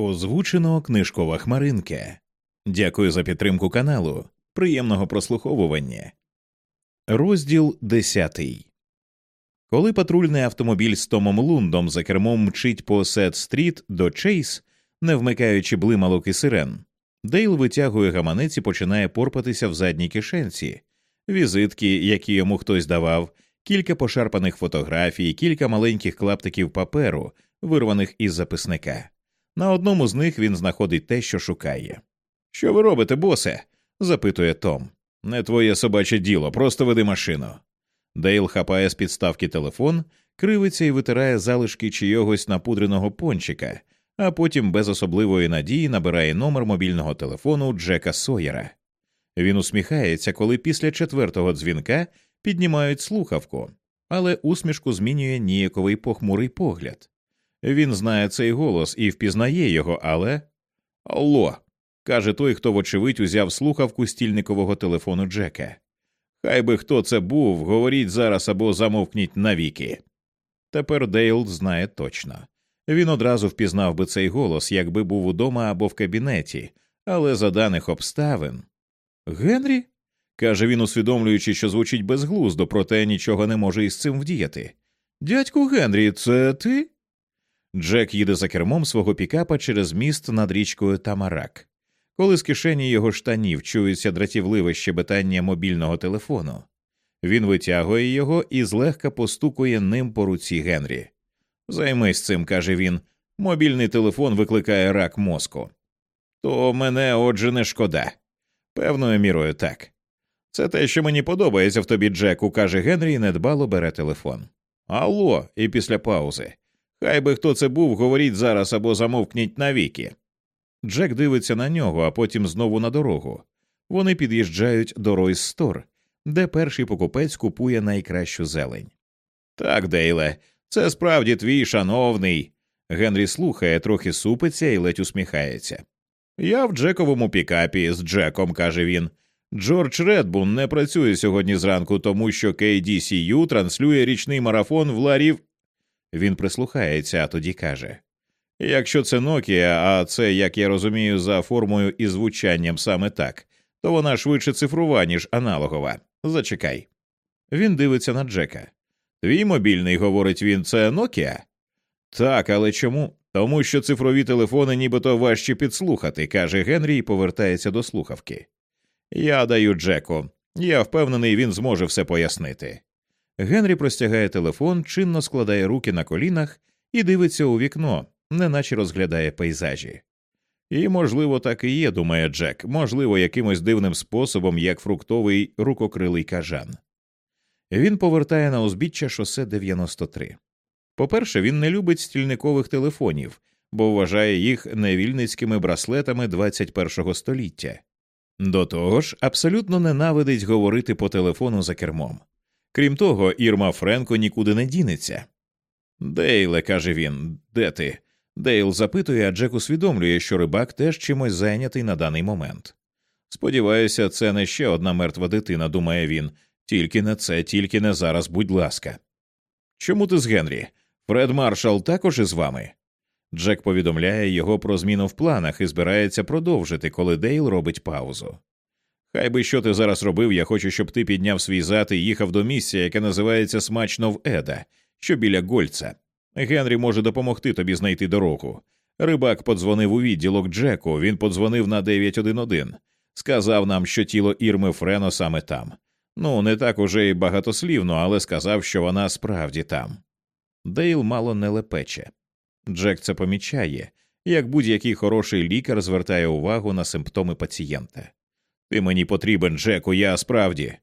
Озвучено книжкова хмаринка. Дякую за підтримку каналу. Приємного прослуховування. Розділ 10. Коли патрульний автомобіль з Томом Лундом за кермом мчить по Сет Стріт до Чейз, не вмикаючи блималок і сирен, Дейл витягує гаманець і починає порпатися в задній кишенці, візитки, які йому хтось давав, кілька пошарпаних фотографій, кілька маленьких клаптиків паперу, вирваних із записника. На одному з них він знаходить те, що шукає. Що ви робите, босе? запитує Том. Не твоє собаче діло, просто веди машину. Дейл хапає з підставки телефон, кривиться і витирає залишки чийогось напудреного пончика, а потім без особливої надії набирає номер мобільного телефону Джека Сойера. Він усміхається, коли після четвертого дзвінка піднімають слухавку, але усмішку змінює ніяковий похмурий погляд. Він знає цей голос і впізнає його, але. Алло. каже той, хто, вочевидь, узяв слухавку стільникового телефону Джека. Хай би хто це був, говоріть зараз або замовкніть навіки. Тепер Дейл знає точно. Він одразу впізнав би цей голос, якби був удома або в кабінеті, але за даних обставин. Генрі? каже він, усвідомлюючи, що звучить безглуздо, проте нічого не може із цим вдіяти. Дядьку Генрі, це ти? Джек їде за кермом свого пікапа через міст над річкою Тамарак. Коли з кишені його штанів чується дратівливе щебетання мобільного телефону, він витягує його і злегка постукує ним по руці Генрі. Займись цим, каже він. Мобільний телефон викликає рак мозку. То мене, отже, не шкода. Певною мірою так. Це те, що мені подобається в тобі, Джеку, каже Генрі і недбало бере телефон. Алло, і після паузи. Хай би хто це був, говоріть зараз або замовкніть навіки. Джек дивиться на нього, а потім знову на дорогу. Вони під'їжджають до Ройс Стор, де перший покупець купує найкращу зелень. Так, Дейле, це справді твій шановний. Генрі слухає, трохи супиться і ледь усміхається. Я в Джековому пікапі з Джеком, каже він. Джордж Редбун не працює сьогодні зранку, тому що KDCU транслює річний марафон в Ларів. Він прислухається, а тоді каже Якщо це Nokia, а це, як я розумію, за формою і звучанням саме так, то вона швидше цифрова, ніж аналогова. Зачекай. Він дивиться на Джека. Твій мобільний, говорить він, це Nokia? Так, але чому? Тому що цифрові телефони нібито важче підслухати, каже Генрі і повертається до слухавки. Я даю Джеку. Я впевнений, він зможе все пояснити. Генрі простягає телефон, чинно складає руки на колінах і дивиться у вікно, неначе розглядає пейзажі. І, можливо, так і є, думає Джек, можливо, якимось дивним способом, як фруктовий рукокрилий кажан. Він повертає на узбіччя шосе 93. По-перше, він не любить стільникових телефонів, бо вважає їх невільницькими браслетами 21-го століття. До того ж, абсолютно ненавидить говорити по телефону за кермом. Крім того, Ірма Френо нікуди не дінеться. Дейле, каже він, де ти? Дейл запитує, а Джек усвідомлює, що рибак теж чимось зайнятий на даний момент. Сподіваюся, це не ще одна мертва дитина, думає він, тільки не це, тільки не зараз, будь ласка. Чому ти з Генрі? Фред Маршал також із вами. Джек повідомляє його про зміну в планах і збирається продовжити, коли Дейл робить паузу. Хай би що ти зараз робив, я хочу, щоб ти підняв свій зад і їхав до місця, яке називається смачно в Еда, що біля Гольца. Генрі може допомогти тобі знайти дорогу. Рибак подзвонив у відділок Джеку, він подзвонив на 911. Сказав нам, що тіло Ірми Френо саме там. Ну, не так уже й багатослівно, але сказав, що вона справді там. Дейл мало не лепече. Джек це помічає, як будь-який хороший лікар звертає увагу на симптоми пацієнта. Ти мені потрібен, Джеку, я справді.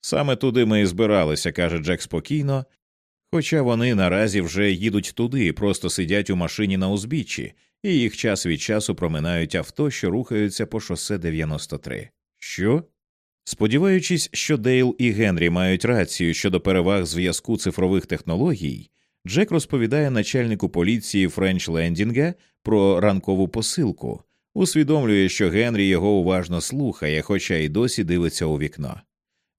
Саме туди ми і збиралися, каже Джек спокійно, хоча вони наразі вже їдуть туди, просто сидять у машині на узбіччі, і їх час від часу проминають авто, що рухаються по шосе 93. Що? Сподіваючись, що Дейл і Генрі мають рацію щодо переваг зв'язку цифрових технологій, Джек розповідає начальнику поліції Френч Лендінга про ранкову посилку, усвідомлює, що Генрі його уважно слухає, хоча й досі дивиться у вікно.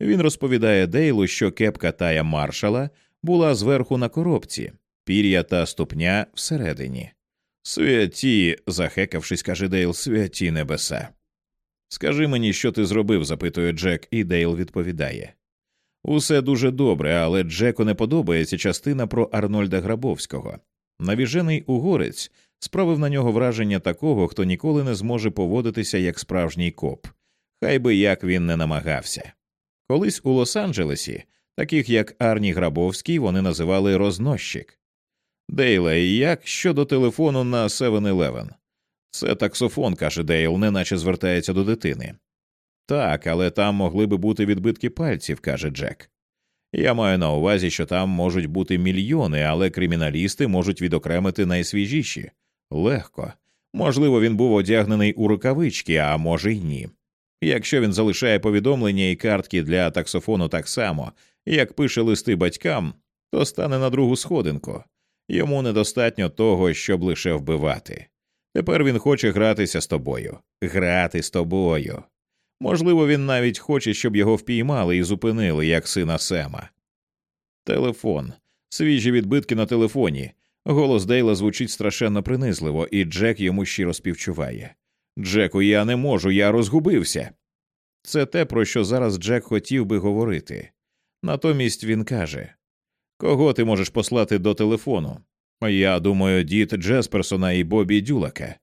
Він розповідає Дейлу, що кепка Тая Маршала була зверху на коробці, пір'я та ступня всередині. Святі, захекавшись, каже Дейл, святі небеса. Скажи мені, що ти зробив, запитує Джек, і Дейл відповідає. Усе дуже добре, але Джеку не подобається частина про Арнольда Грабовського. Навіжений угорець справив на нього враження такого, хто ніколи не зможе поводитися як справжній коп, хай би як він не намагався. Колись у Лос-Анджелесі, таких як Арні Грабовський, вони називали рознощик. Дейле, як щодо телефону на 7-Eleven? Це таксофон, каже Дейл, неначе звертається до дитини. Так, але там могли би бути відбитки пальців, каже Джек. Я маю на увазі, що там можуть бути мільйони, але криміналісти можуть відокремити найсвіжіші. Легко. Можливо, він був одягнений у рукавички, а може й ні. Якщо він залишає повідомлення і картки для таксофону так само, як пише листи батькам, то стане на другу сходинку. Йому недостатньо того, щоб лише вбивати. Тепер він хоче гратися з тобою, грати з тобою. Можливо, він навіть хоче, щоб його впіймали і зупинили, як сина Сема. Телефон, свіжі відбитки на телефоні. Голос Дейла звучить страшенно принизливо, і Джек йому щиро співчуває. Джеку, я не можу, я розгубився. Це те, про що зараз Джек хотів би говорити. Натомість він каже Кого ти можеш послати до телефону? Я думаю, дід Джесперсона і Бобі Дюлака.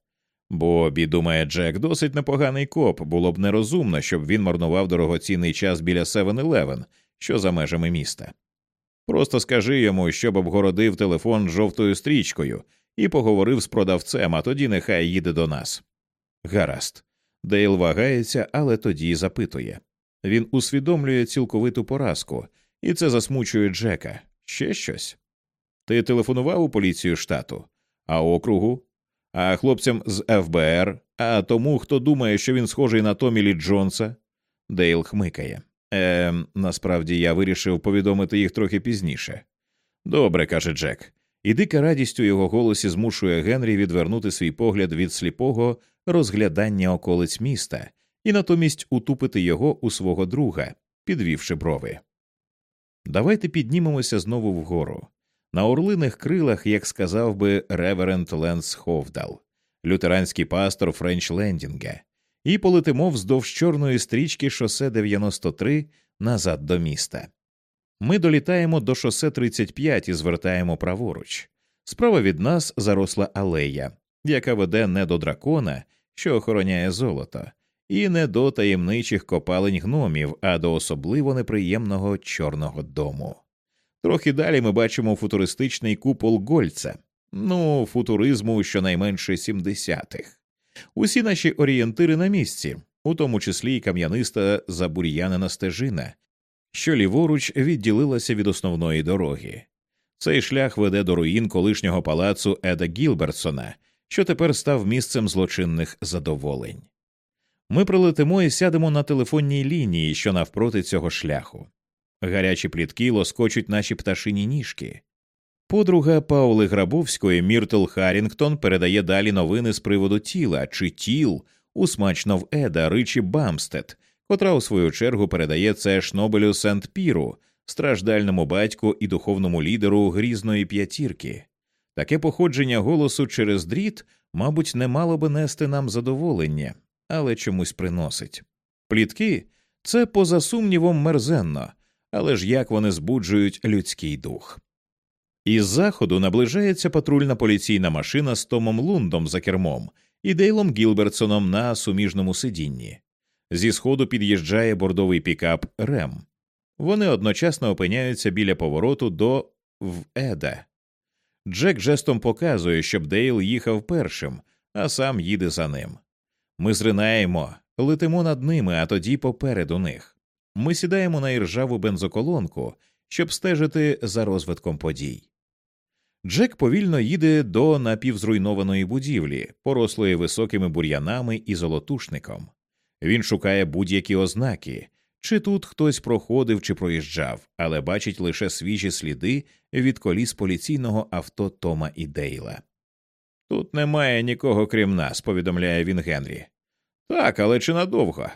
Бобі, думає Джек, досить непоганий коп, було б нерозумно, щоб він марнував дорогоцінний час біля 7-Eleven, що за межами міста. Просто скажи йому, щоб обгородив телефон жовтою стрічкою і поговорив з продавцем, а тоді нехай їде до нас. Гаразд. Дейл вагається, але тоді запитує. Він усвідомлює цілковиту поразку, і це засмучує Джека. Ще щось. Ти телефонував у поліцію штату, а округу, а хлопцям з ФБР, а тому, хто думає, що він схожий на Томі Лі Джонса. Дейл хмикає. Е, насправді я вирішив повідомити їх трохи пізніше. Добре, каже Джек, і дика радість у його голосі змушує Генрі відвернути свій погляд від сліпого розглядання околиць міста і натомість утупити його у свого друга, підвівши брови. Давайте піднімемося знову вгору. На орлиних крилах, як сказав би реверенд Ленс Ховдал, лютеранський пастор Френч Лендінга, і полетимо вздовж чорної стрічки шосе 93 назад до міста. Ми долітаємо до шосе 35 і звертаємо праворуч. Справа від нас заросла алея, яка веде не до дракона, що охороняє золото, і не до таємничих копалень гномів, а до особливо неприємного чорного дому. Трохи далі ми бачимо футуристичний купол Гольца, ну, футуризму щонайменше 70-х. Усі наші орієнтири на місці, у тому числі й кам'яниста забур'янена стежина, що ліворуч відділилася від основної дороги. Цей шлях веде до руїн колишнього палацу Еда Гілбертсона, що тепер став місцем злочинних задоволень. Ми прилетимо і сядемо на телефонній лінії, що навпроти цього шляху. Гарячі плітки лоскочуть наші пташині ніжки. Подруга Паули Грабовської Міртл Харрінгтон передає далі новини з приводу тіла чи тіл у смачно в Еда Ричі Бамстед, котра у свою чергу передає це Шнобелю Сент Піру, страждальному батьку і духовному лідеру грізної п'ятірки. Таке походження голосу через дріт, мабуть, не мало би нести нам задоволення, але чомусь приносить. Плітки це поза сумнівом мерзенно, але ж як вони збуджують людський дух. Із заходу наближається патрульна поліційна машина з Томом Лундом за кермом і Дейлом Гілбертсоном на суміжному сидінні. Зі сходу під'їжджає бордовий пікап Рем. Вони одночасно опиняються біля повороту до в Еда. Джек жестом показує, щоб Дейл їхав першим, а сам їде за ним. Ми зринаємо, летимо над ними, а тоді попереду них. Ми сідаємо на іржаву бензоколонку, щоб стежити за розвитком подій. Джек повільно їде до напівзруйнованої будівлі, порослої високими бур'янами і золотушником. Він шукає будь-які ознаки, чи тут хтось проходив чи проїжджав, але бачить лише свіжі сліди від коліс поліційного авто Тома і Дейла. Тут немає нікого крім нас, повідомляє він Генрі. Так, але чи надовго?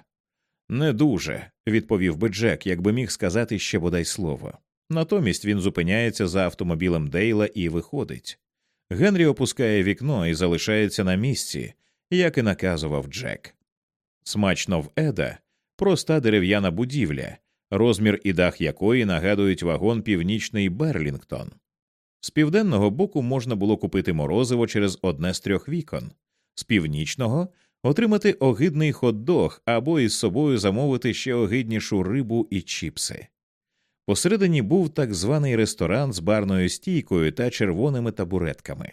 Не дуже, відповів би Джек, якби міг сказати ще бодай слово. Натомість він зупиняється за автомобілем Дейла і виходить. Генрі опускає вікно і залишається на місці, як і наказував Джек. Смачно в Еда проста дерев'яна будівля, розмір і дах якої нагадують вагон Північний Берлінгтон. З південного боку можна було купити морозиво через одне з трьох вікон, з північного отримати огидний хот-дог або із собою замовити ще огиднішу рибу і чіпси. Посередині був так званий ресторан з барною стійкою та червоними табуретками.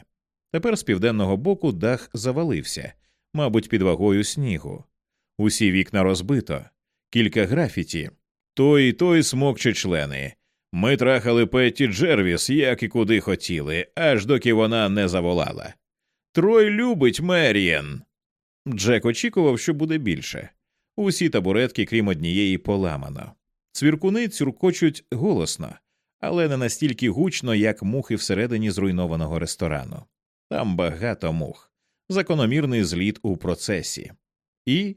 Тепер з південного боку дах завалився, мабуть, під вагою снігу. Усі вікна розбито, кілька графіті. Той і той смокче члени. Ми трахали Петті Джервіс, як і куди хотіли, аж доки вона не заволала. Трой любить Мерієн. Джек очікував, що буде більше. Усі табуретки, крім однієї, поламано. Цвіркуни цюркочуть голосно, але не настільки гучно, як мухи всередині зруйнованого ресторану. Там багато мух, закономірний зліт у процесі. І.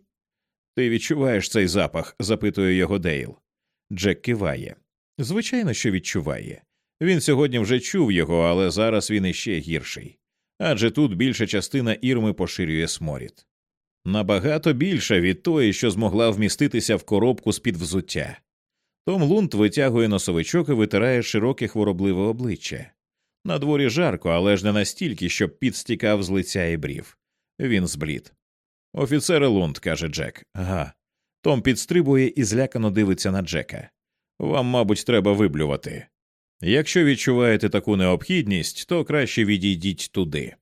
Ти відчуваєш цей запах? запитує його Дейл. Джек киває. Звичайно, що відчуває. Він сьогодні вже чув його, але зараз він іще гірший. Адже тут більша частина ірми поширює сморід. Набагато більша від тої, що змогла вміститися в коробку з під взуття. Том Лунд витягує носовичок і витирає широке хворобливе обличчя. На дворі жарко, але ж не настільки, щоб під стікав з лиця і брів. Він зблід. Офіцере Лунд, каже Джек. Га. Том підстрибує і злякано дивиться на Джека. Вам, мабуть, треба виблювати. Якщо відчуваєте таку необхідність, то краще відійдіть туди.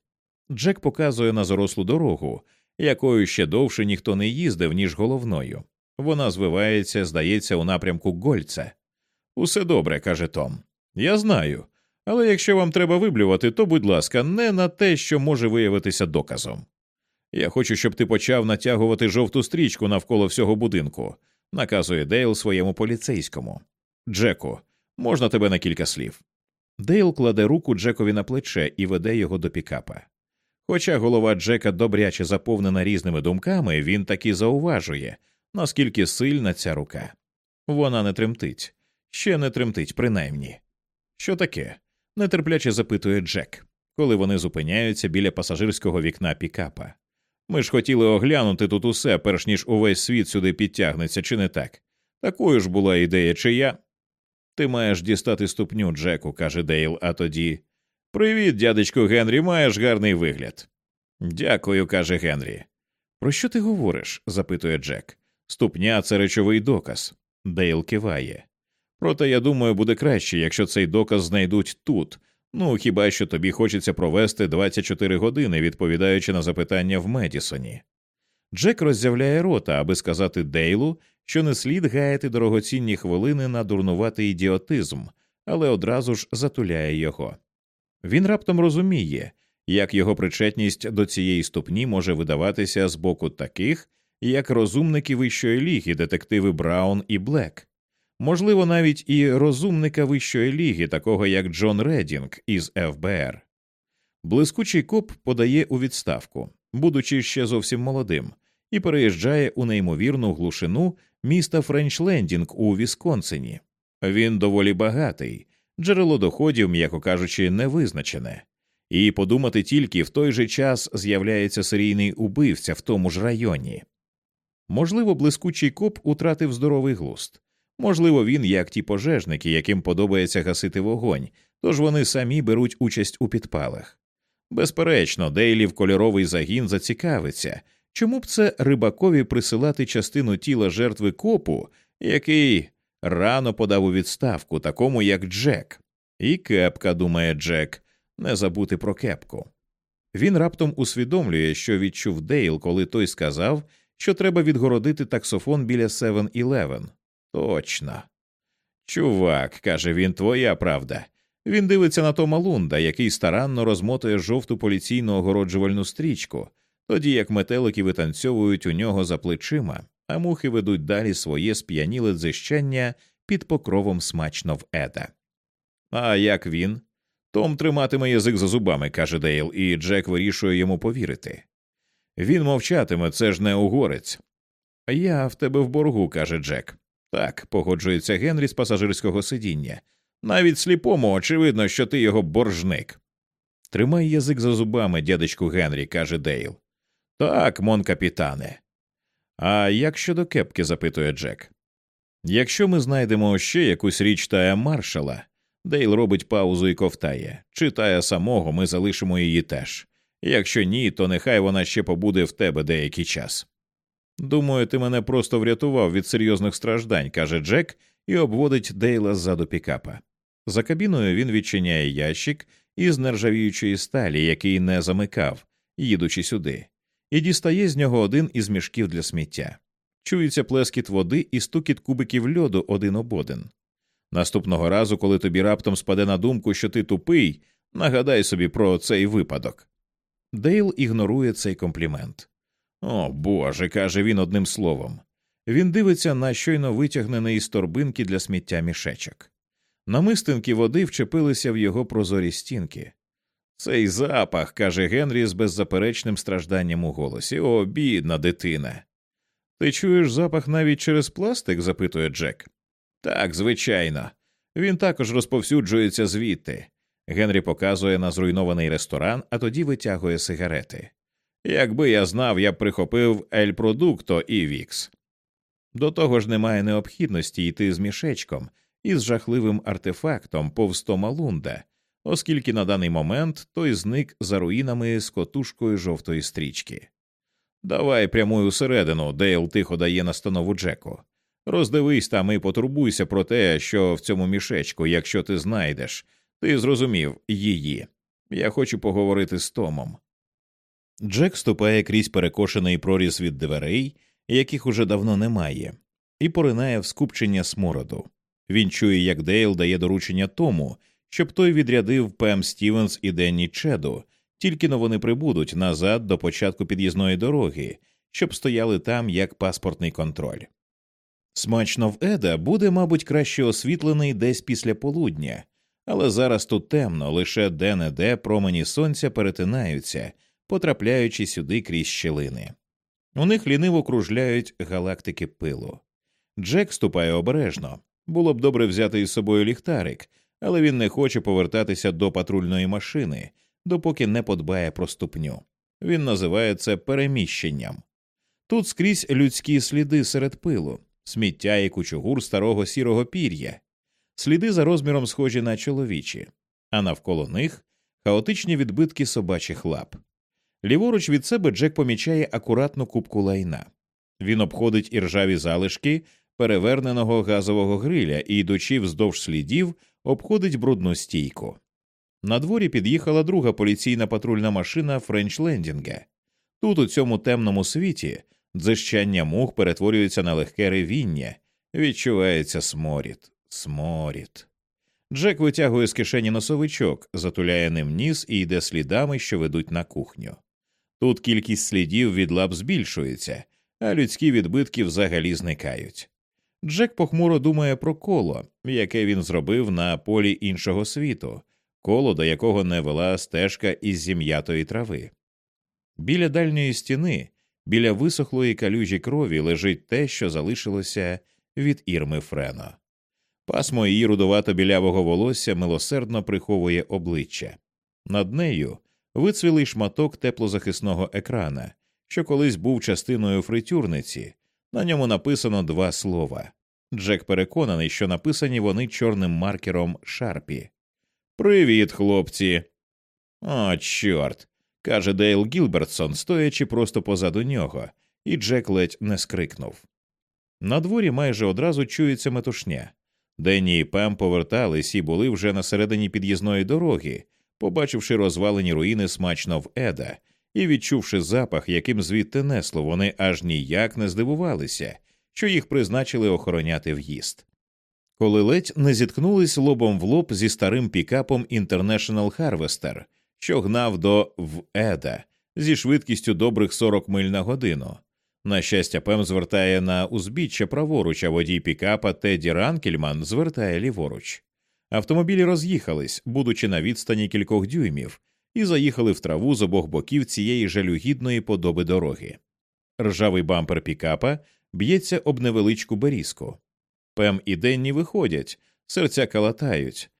Джек показує на зарослу дорогу, якою ще довше ніхто не їздив, ніж головною. Вона звивається, здається, у напрямку Гольца. Усе добре, каже Том. Я знаю. Але якщо вам треба виблювати, то, будь ласка, не на те, що може виявитися доказом. Я хочу, щоб ти почав натягувати жовту стрічку навколо всього будинку, наказує Дейл своєму поліцейському. Джеку, можна тебе на кілька слів. Дейл кладе руку Джекові на плече і веде його до пікапа. Хоча голова Джека добряче заповнена різними думками, він таки зауважує, наскільки сильна ця рука. Вона не тремтить, ще не тремтить, принаймні. Що таке? нетерпляче запитує Джек, коли вони зупиняються біля пасажирського вікна пікапа. Ми ж хотіли оглянути тут усе, перш ніж увесь світ сюди підтягнеться, чи не так? Такою ж була ідея, чи ні. Ти маєш дістати ступню, Джеку, каже Дейл, а тоді. Привіт, дядечко Генрі, маєш гарний вигляд. Дякую, каже Генрі. Про що ти говориш? запитує Джек. Ступня це речовий доказ. Дейл киває. Проте, я думаю, буде краще, якщо цей доказ знайдуть тут. Ну хіба що тобі хочеться провести 24 години, відповідаючи на запитання в Медісоні. Джек роззявляє рота, аби сказати Дейлу, що не слід гаяти дорогоцінні хвилини на дурнуватий ідіотизм, але одразу ж затуляє його. Він раптом розуміє, як його причетність до цієї ступні може видаватися з боку таких, як розумники вищої ліги, детективи Браун і Блек, можливо, навіть і розумника вищої ліги, такого як Джон Редінг із ФБР. Блискучий коп подає у відставку, будучи ще зовсім молодим, і переїжджає у неймовірну глушину міста Френчлендінг у Вісконсині. Він доволі багатий, джерело доходів, м'яко кажучи, не визначене. І подумати тільки в той же час з'являється серійний убивця в тому ж районі. Можливо, блискучий коп утратив здоровий глуст. Можливо, він, як ті пожежники, яким подобається гасити вогонь, тож вони самі беруть участь у підпалах. Безперечно, Дейлів кольоровий загін зацікавиться, чому б це рибакові присилати частину тіла жертви копу, який рано подав у відставку, такому як Джек. І кепка, думає Джек, не забути про кепку. Він раптом усвідомлює, що відчув Дейл, коли той сказав, що треба відгородити таксофон біля 7-Eleven. Точно. Чувак, каже він, твоя правда. Він дивиться на Тома Лунда, який старанно розмотує жовту поліційну огороджувальну стрічку, тоді як метелики витанцьовують у нього за плечима, а мухи ведуть далі своє сп'яніле дзищання під покровом Смачно в Еда. А як він? Том триматиме язик за зубами, каже Дейл, і Джек вирішує йому повірити. Він мовчатиме, це ж не угорець. Я в тебе в боргу, каже Джек. Так, погоджується Генрі з пасажирського сидіння. Навіть сліпому очевидно, що ти його боржник. Тримай язик за зубами, дядечку Генрі, каже Дейл. Так, mon capitaine. А як щодо кепки? запитує Джек. Якщо ми знайдемо ще якусь річ Тая Маршалла, Дейл робить паузу і ковтає. чи Тая самого, ми залишимо її теж. Якщо ні, то нехай вона ще побуде в тебе деякий час. Думаю, ти мене просто врятував від серйозних страждань, каже Джек і обводить Дейла ззаду пікапа. За кабіною він відчиняє ящик із нержавіючої сталі, який не замикав, їдучи сюди, і дістає з нього один із мішків для сміття. Чується плескіт води і стукіт кубиків льоду один об один. Наступного разу, коли тобі раптом спаде на думку, що ти тупий, нагадай собі про цей випадок. Дейл ігнорує цей комплімент. О Боже, каже він одним словом. Він дивиться на щойно витягнений із торбинки для сміття мішечок. Намистинки води вчепилися в його прозорі стінки. Цей запах, каже Генрі з беззаперечним стражданням у голосі. О, бідна дитина. Ти чуєш запах навіть через пластик? запитує Джек. Так, звичайно. Він також розповсюджується звідти. Генрі показує на зруйнований ресторан, а тоді витягує сигарети. Якби я знав, я б прихопив Ель Продукто і Вікс. До того ж немає необхідності йти з мішечком із жахливим артефактом повз Тома Лунда, оскільки на даний момент той зник за руїнами з котушкою жовтої стрічки. Давай прямуй усередину, Дейл тихо дає настанову Джеку. Роздивись там і потурбуйся про те, що в цьому мішечку, якщо ти знайдеш, ти зрозумів її. Я хочу поговорити з Томом. Джек ступає крізь перекошений проріз від дверей, яких уже давно немає, і поринає в скупчення смороду. Він чує, як Дейл дає доручення Тому, щоб той відрядив Пем Стівенс і Денні Чеду, тільки но вони прибудуть назад до початку під'їзної дороги, щоб стояли там як паспортний контроль. Смачно в Еда буде, мабуть, краще освітлений десь після полудня, але зараз тут темно, лише де не де промені сонця перетинаються, потрапляючи сюди крізь щелини. У них ліниво кружляють галактики пилу. Джек ступає обережно. Було б добре взяти із собою ліхтарик, але він не хоче повертатися до патрульної машини, допоки не подбає про ступню. Він називає це переміщенням. Тут скрізь людські сліди серед пилу, сміття і кучугур старого сірого пір'я, сліди за розміром схожі на чоловічі, а навколо них хаотичні відбитки собачих лап. Ліворуч від себе Джек помічає акуратну кубку лайна. Він обходить іржаві залишки переверненого газового гриля і, йдучи вздовж слідів, обходить брудну стійку. На дворі під'їхала друга поліційна патрульна машина Френч-Лендінга. Тут, у цьому темному світі, дзищання мух перетворюється на легке ревіння, відчувається сморід, сморід. Джек витягує з кишені носовичок, затуляє ним ніс і йде слідами, що ведуть на кухню. Тут кількість слідів від лап збільшується, а людські відбитки взагалі зникають. Джек похмуро думає про коло, яке він зробив на полі іншого світу, коло до якого не вела стежка із зім'ятої трави. Біля дальньої стіни, біля висохлої калюжі крові лежить те, що залишилося від ірми Френо. Пасмо її рудовато білявого волосся милосердно приховує обличчя. Над нею вицвілий шматок теплозахисного екрана, що колись був частиною фритюрниці. На ньому написано два слова. Джек переконаний, що написані вони чорним маркером Шарпі. Привіт, хлопці. О, чорт. каже Дейл Гілбертсон, стоячи просто позаду нього, і Джек ледь не скрикнув. На дворі майже одразу чується метушня. Денні і Пем повертались і були вже на середині під'їзної дороги, побачивши розвалені руїни смачно в Еда і відчувши запах, яким звідти несло, вони аж ніяк не здивувалися, що їх призначили охороняти в'їзд. Коли ледь не зіткнулись лобом в лоб зі старим пікапом International Harvester, що гнав до в Еда зі швидкістю добрих 40 миль на годину. На щастя, Пем звертає на узбіччя праворуч, а водій пікапа Теді Ранкельман звертає ліворуч. Автомобілі роз'їхались, будучи на відстані кількох дюймів, і заїхали в траву з обох боків цієї жалюгідної подоби дороги. Ржавий бампер пікапа б'ється об невеличку берізку. Пем і Денні виходять, серця калатають,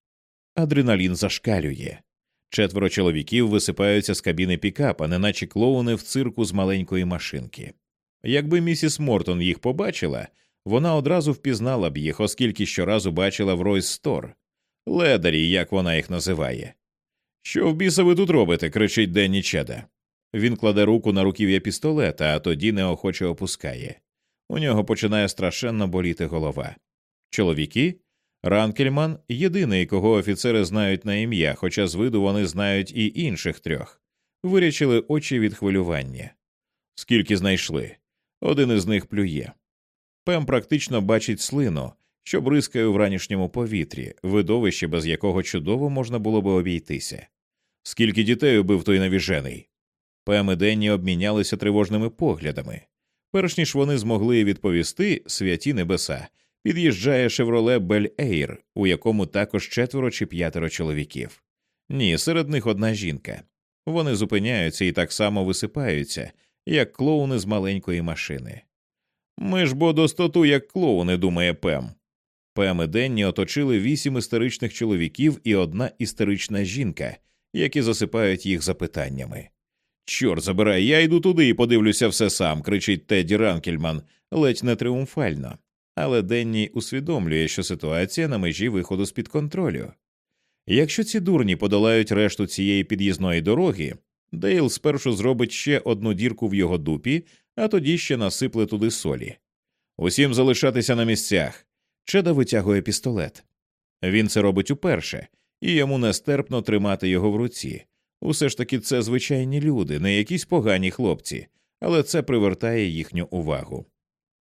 адреналін зашкалює. Четверо чоловіків висипаються з кабіни пікапа, неначе клоуни в цирку з маленької машинки. Якби місіс Мортон їх побачила, вона одразу впізнала б їх, оскільки щоразу бачила в Ройс Стор, ледарі, як вона їх називає. Що в біса ви тут робите? кричить Денні Чеда. Він кладе руку на руків'я пістолета, а тоді неохоче опускає. У нього починає страшенно боліти голова. Чоловіки? Ранкельман єдиний, кого офіцери знають на ім'я, хоча з виду вони знають і інших трьох, вирячили очі від хвилювання. Скільки знайшли? Один із них плює. Пем практично бачить слину, що бризкає в ранішньому повітрі, видовище, без якого чудово можна було би обійтися. Скільки дітей убив той навіжений? Пем і Денні обмінялися тривожними поглядами. Перш ніж вони змогли відповісти святі небеса, під'їжджає шевроле Бель Ейр, у якому також четверо чи п'ятеро чоловіків. Ні, серед них одна жінка. Вони зупиняються і так само висипаються, як клоуни з маленької машини. Ми ж бо достоту, як клоуни, думає Пем. Пем і Денні оточили вісім істеричних чоловіків і одна істерична жінка, які засипають їх запитаннями. Чорт забирай, я йду туди і подивлюся все сам, кричить Тедді Ранкельман, ледь не тріумфально. Але Денні усвідомлює, що ситуація на межі виходу з під контролю. Якщо ці дурні подолають решту цієї під'їзної дороги, Дейл спершу зробить ще одну дірку в його дупі, а тоді ще насипле туди солі. Усім залишатися на місцях. Чеда витягує пістолет. Він це робить уперше, і йому нестерпно тримати його в руці. Усе ж таки це звичайні люди, не якісь погані хлопці, але це привертає їхню увагу.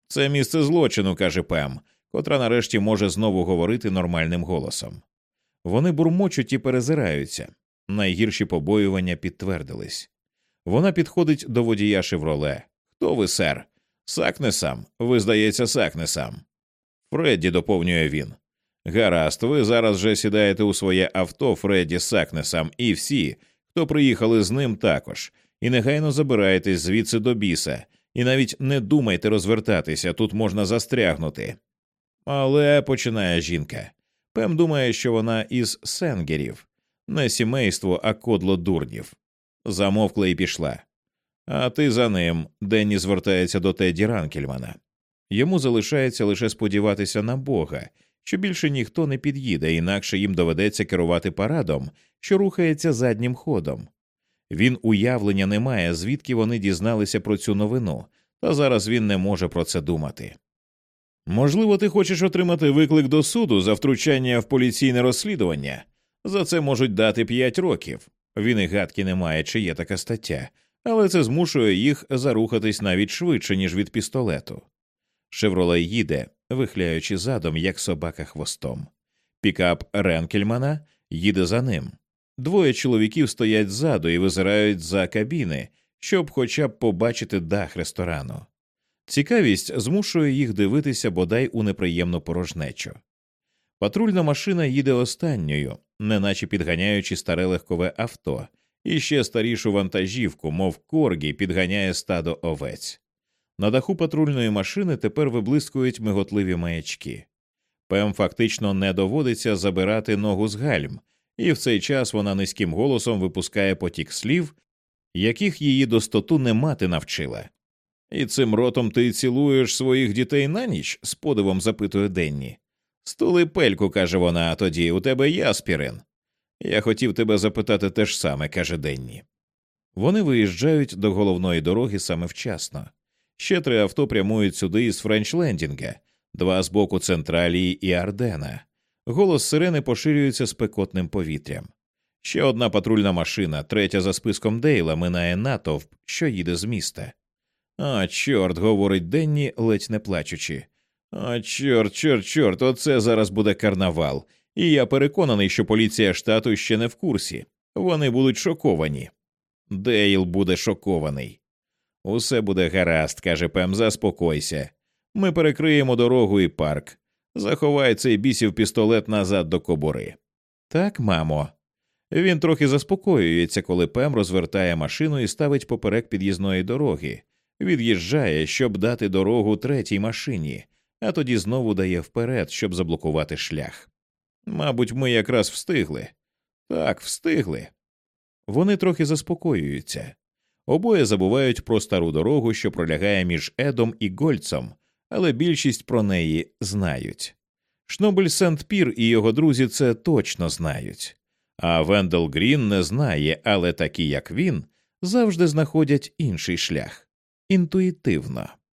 Це місце злочину, каже Пем, котра нарешті може знову говорити нормальним голосом. Вони бурмочуть і перезираються. Найгірші побоювання підтвердились. Вона підходить до водія Шевроле. Хто ви, сер? Сакнесам? Ви, здається, Сакнесам. Фредді, доповнює він. Гаразд, ви зараз же сідаєте у своє авто Фредді Сакнесам, і всі, хто приїхали з ним також, і негайно забираєтесь звідси до біса, і навіть не думайте розвертатися, тут можна застрягнути. Але починає жінка. Пем думає, що вона із сенгерів, не сімейство, а кодло дурнів. Замовкла і пішла. А ти за ним, Денні звертається до Теді Ранкельмана. Йому залишається лише сподіватися на Бога, що більше ніхто не під'їде, інакше їм доведеться керувати парадом, що рухається заднім ходом. Він уявлення не має, звідки вони дізналися про цю новину, та зараз він не може про це думати. Можливо, ти хочеш отримати виклик до суду за втручання в поліційне розслідування. За це можуть дати п'ять років. Він і гадки не має, чи є така стаття, але це змушує їх зарухатись навіть швидше, ніж від пістолету. Шевроле їде, вихляючи задом, як собака хвостом. Пікап Ренкельмана їде за ним. Двоє чоловіків стоять ззаду і визирають за кабіни, щоб хоча б побачити дах ресторану. Цікавість змушує їх дивитися бодай у неприємну порожнечу. Патрульна машина їде останньою, неначе підганяючи старе легкове авто, і ще старішу вантажівку, мов коргі, підганяє стадо овець. На даху патрульної машини тепер виблискують миготливі маячки. Пем фактично не доводиться забирати ногу з гальм, і в цей час вона низьким голосом випускає потік слів, яких її достоту не мати навчила. І цим ротом ти цілуєш своїх дітей на ніч? з подивом запитує Денні. Стули пельку, каже вона, а тоді у тебе є аспірин. Я хотів тебе запитати те ж саме, каже Денні. Вони виїжджають до головної дороги саме вчасно. Ще три авто прямують сюди із Френчлендінга, два з боку Централії і Ардена. Голос сирени поширюється спекотним повітрям. Ще одна патрульна машина, третя за списком Дейла, минає натовп, що їде з міста. А, чорт, говорить Денні, ледь не плачучи. А, чорт, чорт, чорт, оце зараз буде карнавал, і я переконаний, що поліція штату ще не в курсі. Вони будуть шоковані. Дейл буде шокований. Усе буде гаразд, каже Пем, заспокойся. Ми перекриємо дорогу і парк. Заховай цей бісів пістолет назад до кобури. Так, мамо. Він трохи заспокоюється, коли Пем розвертає машину і ставить поперек під'їзної дороги, від'їжджає, щоб дати дорогу третій машині, а тоді знову дає вперед, щоб заблокувати шлях. Мабуть, ми якраз встигли. Так, встигли. Вони трохи заспокоюються. Обоє забувають про стару дорогу, що пролягає між Едом і Гольцом, але більшість про неї знають. Шнобель Сент Пір і його друзі це точно знають. А Вендел Грін не знає, але такі, як він, завжди знаходять інший шлях інтуїтивно.